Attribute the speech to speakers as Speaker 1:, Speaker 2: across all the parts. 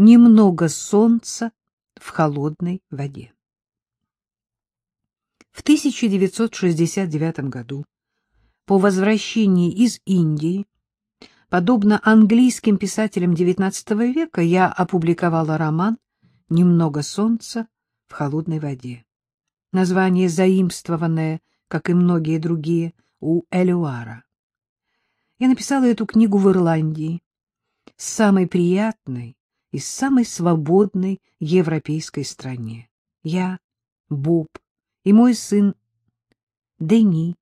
Speaker 1: Немного солнца в холодной воде. В 1969 году, по возвращении из Индии, подобно английским писателям XIX века, я опубликовала роман «Немного солнца в холодной воде». Название заимствованное, как и многие другие, у Элюара. Я написала эту книгу в Ирландии, самой приятной и самой свободной европейской стране. Я, Боб и мой сын Дени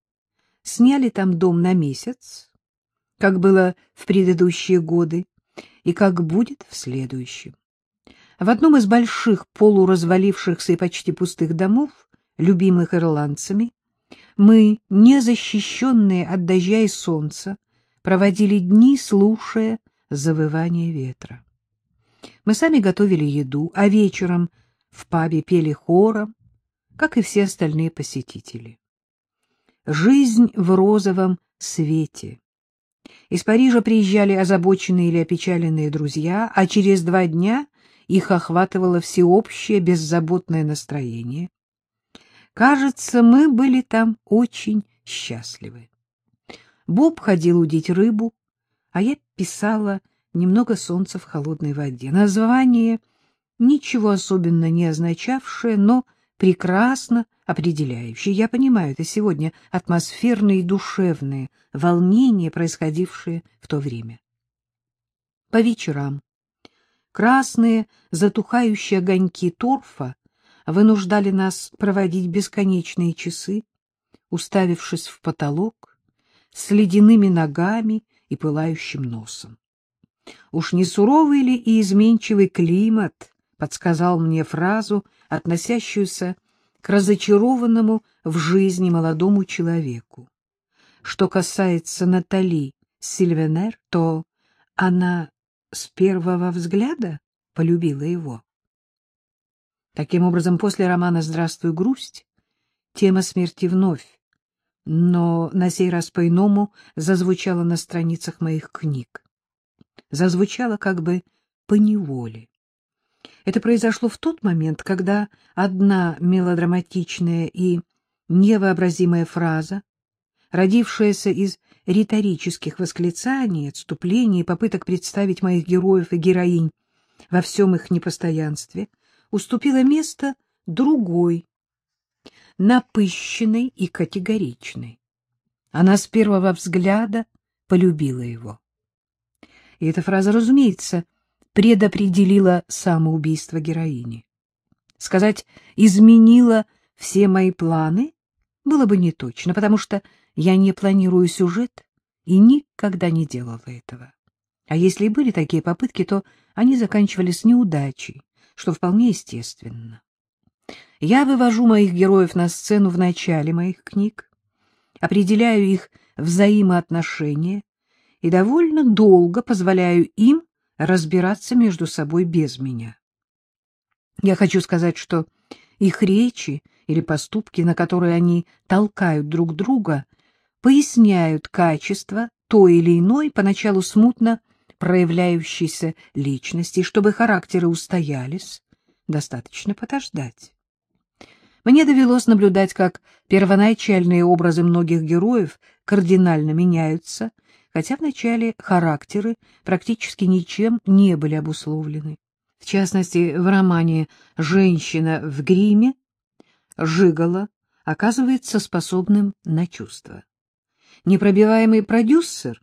Speaker 1: сняли там дом на месяц, как было в предыдущие годы и как будет в следующем. В одном из больших полуразвалившихся и почти пустых домов, любимых ирландцами, мы, незащищенные от дождя и солнца, проводили дни, слушая завывание ветра. Мы сами готовили еду, а вечером в пабе пели хором, как и все остальные посетители. Жизнь в розовом свете. Из Парижа приезжали озабоченные или опечаленные друзья, а через два дня их охватывало всеобщее беззаботное настроение. Кажется, мы были там очень счастливы. Боб ходил удить рыбу, а я писала «Немного солнца в холодной воде». Название ничего особенно не означавшее, но прекрасно определяющее. Я понимаю, это сегодня атмосферные и душевные волнения, происходившие в то время. По вечерам красные затухающие огоньки торфа вынуждали нас проводить бесконечные часы, уставившись в потолок, с ледяными ногами и пылающим носом. Уж не суровый ли и изменчивый климат подсказал мне фразу, относящуюся к разочарованному в жизни молодому человеку. Что касается Натали Сильвенер, то она с первого взгляда полюбила его. Таким образом, после романа «Здравствуй, грусть» тема смерти вновь, но на сей раз по-иному зазвучала на страницах моих книг. Зазвучала как бы поневоле. Это произошло в тот момент, когда одна мелодраматичная и невообразимая фраза, родившаяся из риторических восклицаний, отступлений и попыток представить моих героев и героинь во всем их непостоянстве, уступила место другой, напыщенной и категоричной. Она с первого взгляда полюбила его. И эта фраза, разумеется, предопределила самоубийство героини. Сказать «изменила все мои планы» было бы не точно, потому что я не планирую сюжет и никогда не делала этого. А если и были такие попытки, то они заканчивались неудачей, что вполне естественно. Я вывожу моих героев на сцену в начале моих книг, определяю их взаимоотношения и довольно долго позволяю им разбираться между собой без меня. Я хочу сказать, что их речи или поступки, на которые они толкают друг друга, поясняют качество той или иной, поначалу смутно проявляющейся личности, чтобы характеры устоялись, достаточно подождать. Мне довелось наблюдать, как первоначальные образы многих героев кардинально меняются — хотя вначале характеры практически ничем не были обусловлены. В частности, в романе «Женщина в гриме» Жигала оказывается способным на чувства. Непробиваемый продюсер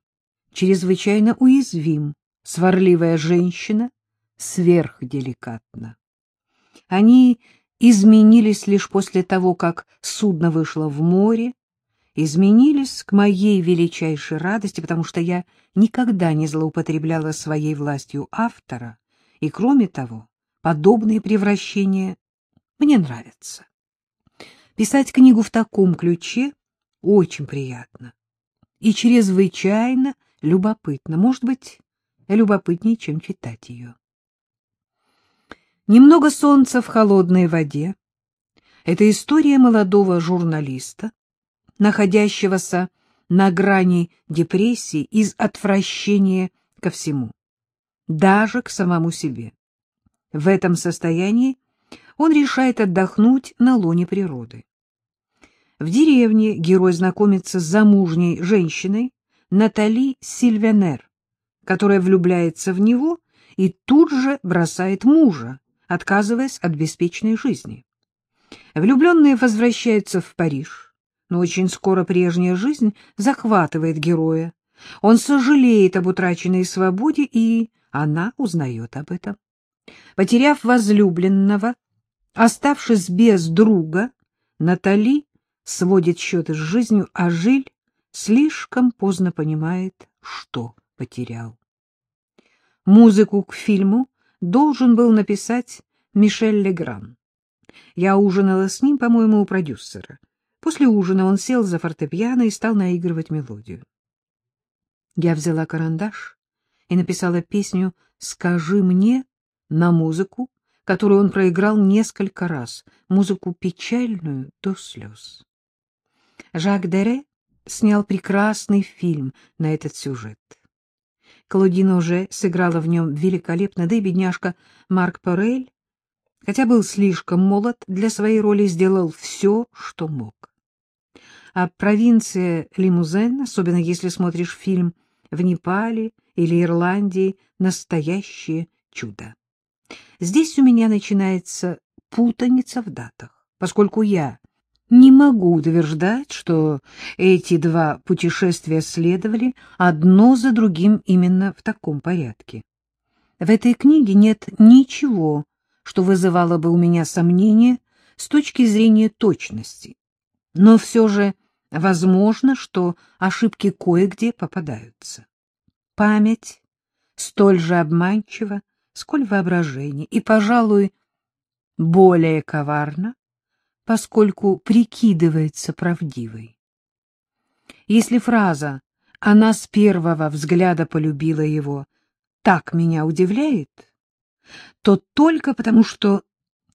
Speaker 1: чрезвычайно уязвим, сварливая женщина сверхделикатна. Они изменились лишь после того, как судно вышло в море, изменились к моей величайшей радости, потому что я никогда не злоупотребляла своей властью автора, и, кроме того, подобные превращения мне нравятся. Писать книгу в таком ключе очень приятно и чрезвычайно любопытно, может быть, любопытнее, чем читать ее. Немного солнца в холодной воде — это история молодого журналиста, находящегося на грани депрессии из отвращения ко всему, даже к самому себе. В этом состоянии он решает отдохнуть на лоне природы. В деревне герой знакомится с замужней женщиной Натали Сильвенер, которая влюбляется в него и тут же бросает мужа, отказываясь от беспечной жизни. Влюбленные возвращаются в Париж, но очень скоро прежняя жизнь захватывает героя. Он сожалеет об утраченной свободе, и она узнает об этом. Потеряв возлюбленного, оставшись без друга, Натали сводит счеты с жизнью, а Жиль слишком поздно понимает, что потерял. Музыку к фильму должен был написать Мишель Легран. Я ужинала с ним, по-моему, у продюсера. После ужина он сел за фортепиано и стал наигрывать мелодию. Я взяла карандаш и написала песню «Скажи мне» на музыку, которую он проиграл несколько раз, музыку печальную до слез. Жак Дере снял прекрасный фильм на этот сюжет. Клодин уже сыграла в нем великолепно, да и бедняжка Марк Порель, хотя был слишком молод для своей роли, сделал все, что мог. А провинция Лимузен, особенно если смотришь фильм в Непале или Ирландии, настоящее чудо. Здесь у меня начинается путаница в датах, поскольку я не могу утверждать, что эти два путешествия следовали одно за другим именно в таком порядке. В этой книге нет ничего, что вызывало бы у меня сомнения с точки зрения точности. Но все же возможно, что ошибки кое-где попадаются. Память столь же обманчива, сколь воображение, и, пожалуй, более коварна, поскольку прикидывается правдивой. Если фраза «она с первого взгляда полюбила его» так меня удивляет, то только потому, что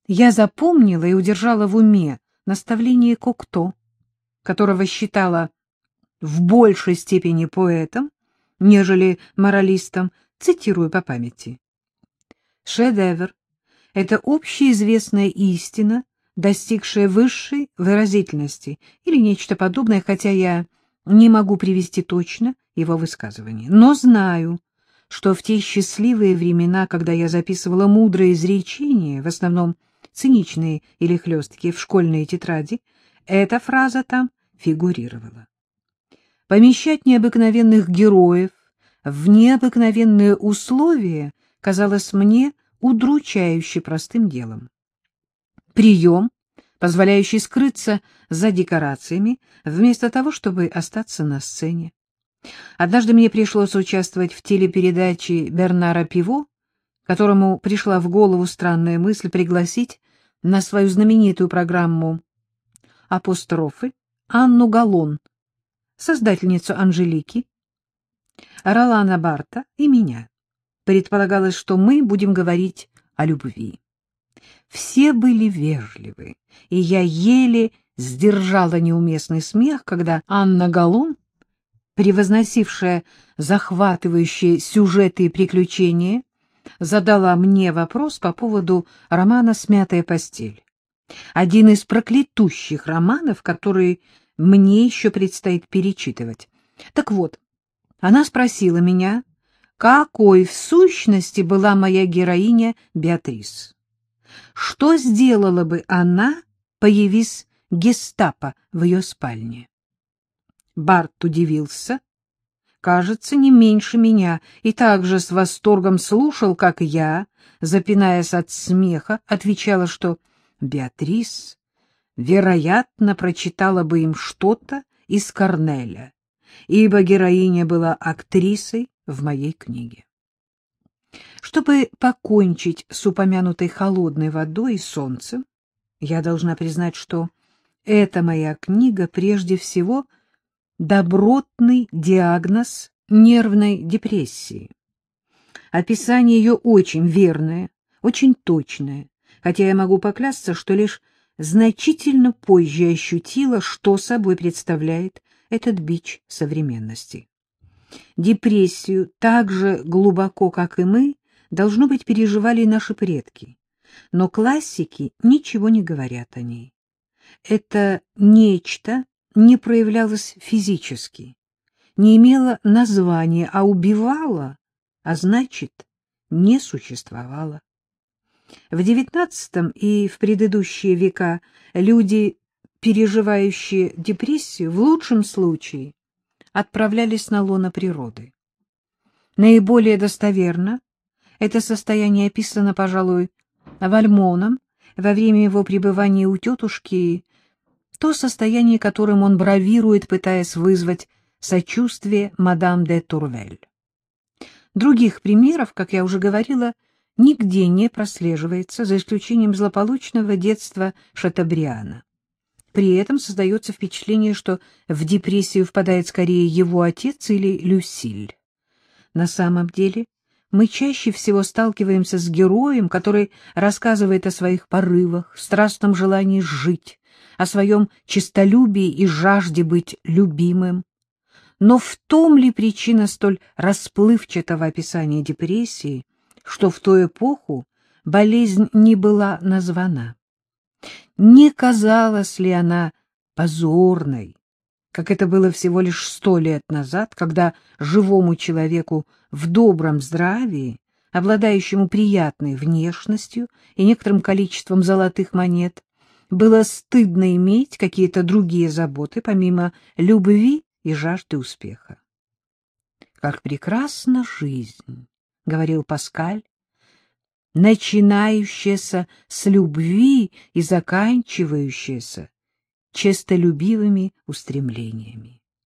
Speaker 1: я запомнила и удержала в уме наставление Кокто, которого считала в большей степени поэтом, нежели моралистом, цитирую по памяти. Шедевр — это общеизвестная истина, достигшая высшей выразительности, или нечто подобное, хотя я не могу привести точно его высказывание. Но знаю, что в те счастливые времена, когда я записывала мудрые изречения, в основном циничные или хлесткие, в школьные тетради, эта фраза там фигурировала. Помещать необыкновенных героев в необыкновенные условия казалось мне удручающе простым делом прием, позволяющий скрыться за декорациями, вместо того, чтобы остаться на сцене. Однажды мне пришлось участвовать в телепередаче Бернара Пиво, которому пришла в голову странная мысль пригласить на свою знаменитую программу «Апострофы» Анну Галлон, создательницу «Анжелики», Ролана Барта и меня. Предполагалось, что мы будем говорить о любви. Все были вежливы, и я еле сдержала неуместный смех, когда Анна Галун, превозносившая захватывающие сюжеты и приключения, задала мне вопрос по поводу романа «Смятая постель». Один из проклятущих романов, который мне еще предстоит перечитывать. Так вот, она спросила меня, какой в сущности была моя героиня Беатрис. Что сделала бы она, появись гестапо в ее спальне? Барт удивился, кажется, не меньше меня, и также с восторгом слушал, как я, запинаясь от смеха, отвечала, что Беатрис, вероятно, прочитала бы им что-то из Корнеля, ибо героиня была актрисой в моей книге. Чтобы покончить с упомянутой холодной водой и солнцем, я должна признать, что эта моя книга прежде всего добротный диагноз нервной депрессии. Описание ее очень верное, очень точное, хотя я могу поклясться, что лишь значительно позже ощутила, что собой представляет этот бич современности. Депрессию так же глубоко, как и мы, должно быть, переживали и наши предки, но классики ничего не говорят о ней. Это нечто не проявлялось физически, не имело названия, а убивало, а значит, не существовало. В XIX и в предыдущие века люди, переживающие депрессию, в лучшем случае отправлялись на лоно природы. Наиболее достоверно это состояние описано, пожалуй, Вальмоном во время его пребывания у тетушки, то состояние, которым он бравирует, пытаясь вызвать сочувствие мадам де Турвель. Других примеров, как я уже говорила, нигде не прослеживается, за исключением злополучного детства Шатабриана. При этом создается впечатление, что в депрессию впадает скорее его отец или Люсиль. На самом деле мы чаще всего сталкиваемся с героем, который рассказывает о своих порывах, страстном желании жить, о своем честолюбии и жажде быть любимым. Но в том ли причина столь расплывчатого описания депрессии, что в ту эпоху болезнь не была названа? Не казалась ли она позорной, как это было всего лишь сто лет назад, когда живому человеку в добром здравии, обладающему приятной внешностью и некоторым количеством золотых монет, было стыдно иметь какие-то другие заботы, помимо любви и жажды успеха. «Как прекрасна жизнь!» — говорил Паскаль, начинающаяся с любви и заканчивающаяся честолюбивыми устремлениями.